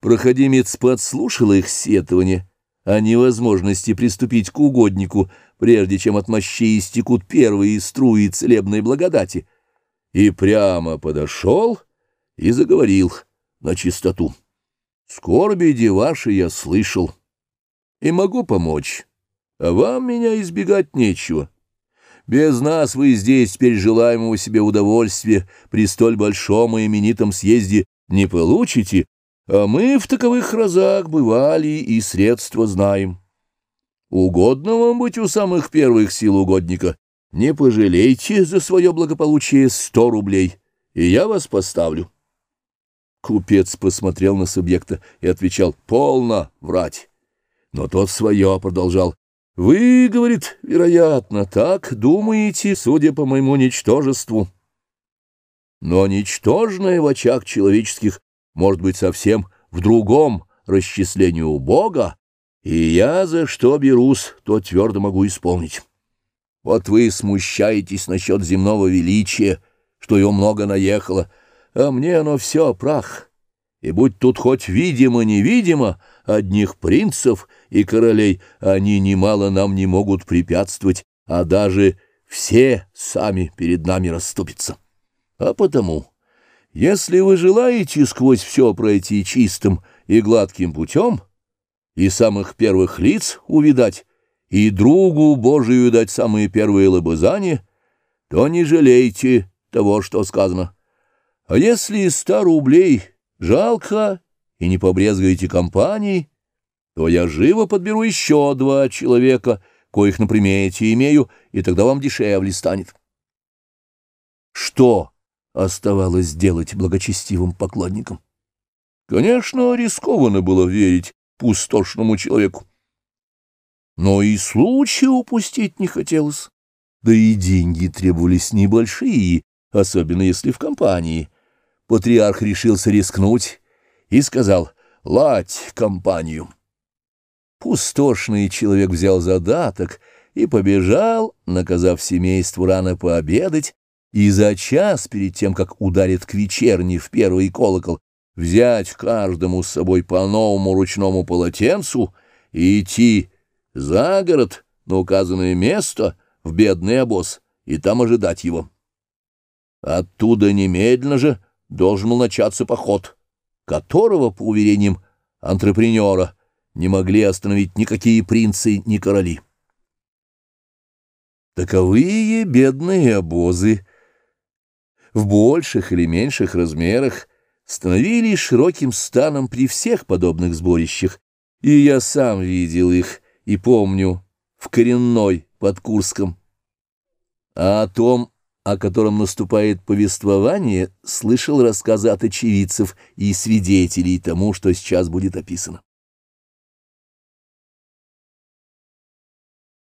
Проходимец подслушал их сетование о невозможности приступить к угоднику, прежде чем от мощей истекут первые струи целебной благодати, и прямо подошел и заговорил на чистоту. «Скорби ваши я слышал, и могу помочь, а вам меня избегать нечего». Без нас вы здесь теперь желаемого себе удовольствия при столь большом и именитом съезде не получите, а мы в таковых разах бывали и средства знаем. Угодно вам быть у самых первых сил угодника. Не пожалейте за свое благополучие сто рублей, и я вас поставлю. Купец посмотрел на субъекта и отвечал «Полно врать». Но тот свое продолжал «Вы, — говорит, — вероятно, так думаете, судя по моему ничтожеству». Но ничтожное в очах человеческих может быть совсем в другом расчислении у Бога, и я за что берусь, то твердо могу исполнить. Вот вы смущаетесь насчет земного величия, что его много наехало, а мне оно все прах. И будь тут хоть видимо-невидимо, одних принцев и королей, они немало нам не могут препятствовать, а даже все сами перед нами расступятся. А потому... Если вы желаете сквозь все пройти чистым и гладким путем, и самых первых лиц увидать, и другу Божию дать самые первые лобызания, то не жалейте того, что сказано. А если ста рублей жалко и не побрезгаете компанией, то я живо подберу еще два человека, коих на примете имею, и тогда вам дешевле станет. Что? Оставалось делать благочестивым поклонникам. Конечно, рискованно было верить пустошному человеку. Но и случая упустить не хотелось. Да и деньги требовались небольшие, особенно если в компании. Патриарх решился рискнуть и сказал «Ладь компанию». Пустошный человек взял задаток и побежал, наказав семейству рано пообедать, и за час перед тем, как ударит к вечерне в первый колокол, взять каждому с собой по новому ручному полотенцу и идти за город на указанное место в бедный обоз и там ожидать его. Оттуда немедленно же должен был начаться поход, которого, по уверениям антрепренера, не могли остановить никакие принцы, ни короли. Таковые бедные обозы — в больших или меньших размерах становились широким станом при всех подобных сборищах, и я сам видел их и помню в коренной под Курском. А о том, о котором наступает повествование, слышал рассказы от очевидцев и свидетелей тому, что сейчас будет описано.